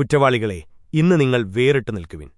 കുറ്റവാളികളെ ഇന്ന് നിങ്ങൾ വേറിട്ടു നിൽക്കുവിൻ